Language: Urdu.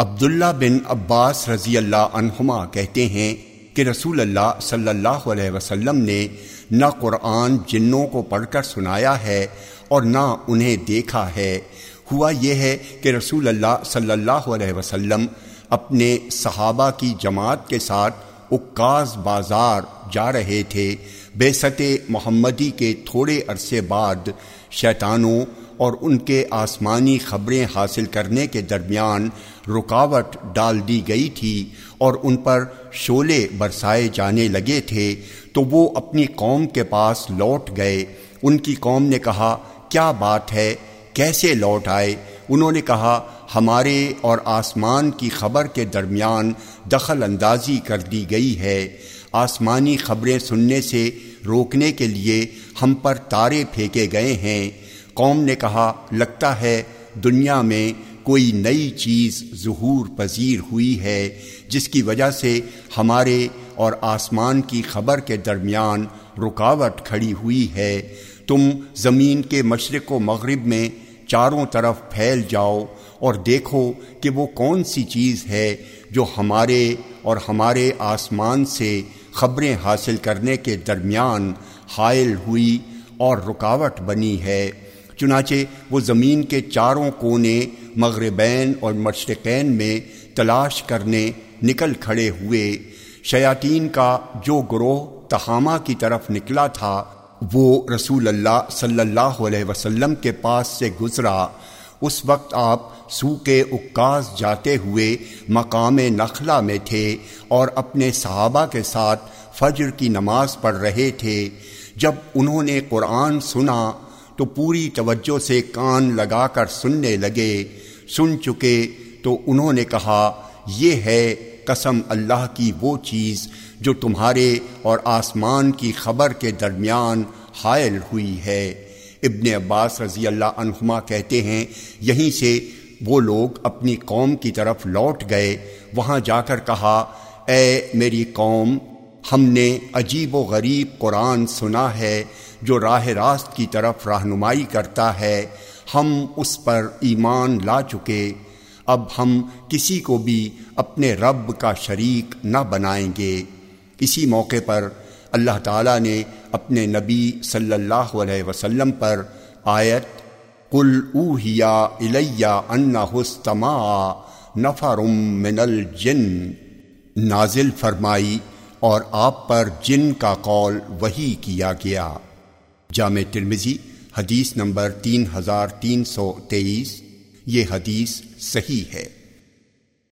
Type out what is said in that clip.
عبداللہ بن عباس رضی اللہ عنہما کہتے ہیں کہ رسول اللہ صلی اللہ علیہ وسلم نے نہ قرآن جنوں کو پڑھ کر سنایا ہے اور نہ انہیں دیکھا ہے۔ ہوا یہ ہے کہ رسول اللہ صلی اللہ علیہ وسلم اپنے صحابہ کی جماعت کے ساتھ اکاز بازار جا رہے تھے۔ بے ست محمدی کے تھوڑے عرصے بعد شیطانوں اور ان کے آسمانی خبریں حاصل کرنے کے درمیان رکاوٹ ڈال دی گئی تھی اور ان پر شولے برسائے جانے لگے تھے، تو وہ اپنی قوم کے پاس لوٹ گئے۔ ان کی قوم نے کہا، کیا بات ہے؟ کیسے لوٹ آئے؟ انہوں نے کہا، ہمارے اور آسمان کی خبر کے درمیان دخل اندازی کر دی گئی ہے۔ آسمانی خبریں سننے سے روکنے کے لیے ہم پر تارے پھینکے گئے ہیں۔ قوم نے کہا، لگتا ہے دنیا میں کوئی نئی چیز ظہور پذیر ہوئی ہے، جس کی وجہ سے ہمارے اور آسمان کی خبر کے درمیان رکاوٹ کھڑی ہوئی ہے۔ تم زمین کے مشرق و مغرب میں چاروں طرف پھیل جاؤ اور دیکھو کہ وہ کون سی چیز ہے جو ہمارے اور ہمارے آسمان سے خبریں حاصل کرنے کے درمیان حائل ہوئی اور رکاوٹ بنی ہے۔ چنانچہ وہ زمین کے چاروں کونے مغربین اور مشرقین میں تلاش کرنے نکل کھڑے ہوئے۔ شیاطین کا جو گروہ تہامہ کی طرف نکلا تھا، وہ رسول اللہ صلی اللہ علیہ وسلم کے پاس سے گزرا۔ اس وقت آپ سو کے اکاس جاتے ہوئے مقام نخلا میں تھے اور اپنے صحابہ کے ساتھ فجر کی نماز پڑھ رہے تھے۔ جب انہوں نے قرآن سنا تو پوری توجہ سے کان لگا کر سننے لگے۔ سن چکے تو انہوں نے کہا، یہ ہے قسم اللہ کی وہ چیز جو تمہارے اور آسمان کی خبر کے درمیان حائل ہوئی ہے۔ ابن عباس رضی اللہ عنہما کہتے ہیں، یہیں سے وہ لوگ اپنی قوم کی طرف لوٹ گئے۔ وہاں جا کر کہا، اے میری قوم ہم نے عجیب و غریب قرآن سنا ہے جو راہ راست کی طرف رہنمائی کرتا ہے۔ ہم اس پر ایمان لا چکے۔ اب ہم کسی کو بھی اپنے رب کا شریک نہ بنائیں گے۔ اسی موقع پر اللہ تعالیٰ نے اپنے نبی صلی اللہ علیہ وسلم پر آیت کل اوہیا الیہ انا حسما نفرم من الجن نازل فرمائی۔ اور آپ پر جن کا قول وہی کیا گیا۔ جامع ترمزی حدیث نمبر تین ہزار تین سو تیئیس، یہ حدیث صحیح ہے۔